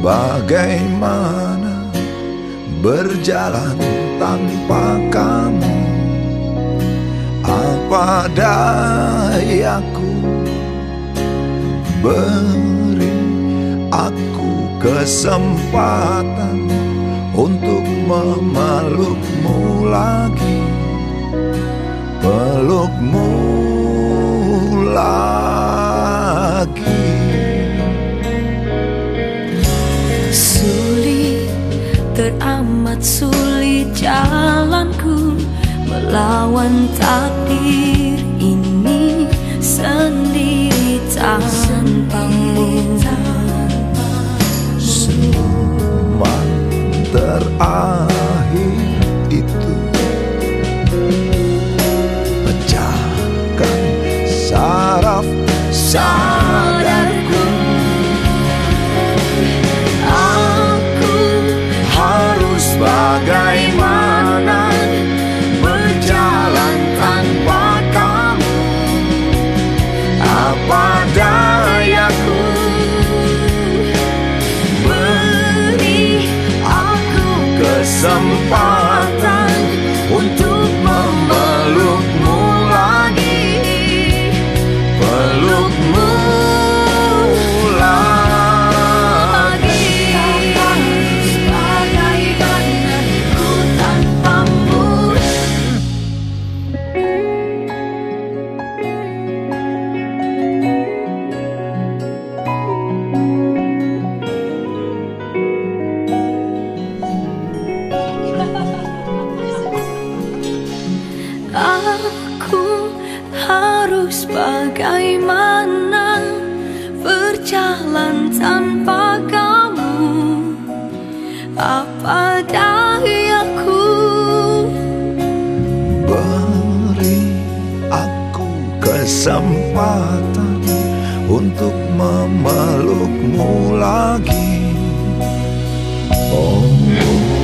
bagaimana Berjalan tanpa kamu? Apa dayaku Beri aku kesempatan Untuk memelukmu lagi? Pelukmu lagi jalanku Melawan takdir ini sendiri tanpamu Kesempatan bagaimana berjalan tanpa kamu? Apa dayaku Beri aku kesempatan Untuk memelukmu lagi. Oh. Aku